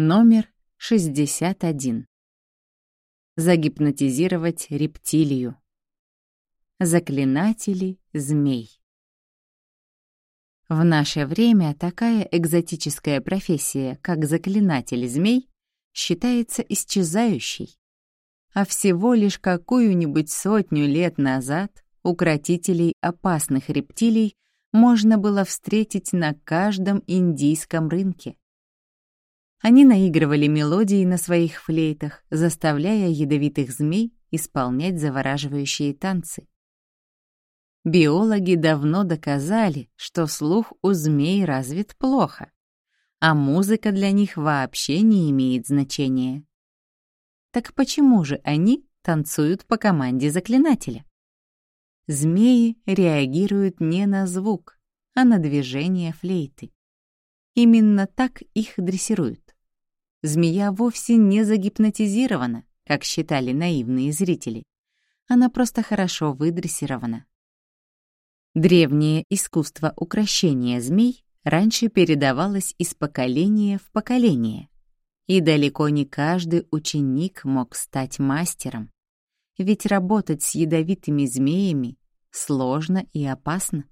Номер 61. Загипнотизировать рептилию. Заклинатели змей. В наше время такая экзотическая профессия, как заклинатель змей, считается исчезающей. А всего лишь какую-нибудь сотню лет назад укротителей опасных рептилий можно было встретить на каждом индийском рынке. Они наигрывали мелодии на своих флейтах, заставляя ядовитых змей исполнять завораживающие танцы. Биологи давно доказали, что слух у змей развит плохо, а музыка для них вообще не имеет значения. Так почему же они танцуют по команде заклинателя? Змеи реагируют не на звук, а на движение флейты. Именно так их дрессируют. Змея вовсе не загипнотизирована, как считали наивные зрители. Она просто хорошо выдрессирована. Древнее искусство укрощения змей раньше передавалось из поколения в поколение. И далеко не каждый ученик мог стать мастером. Ведь работать с ядовитыми змеями сложно и опасно.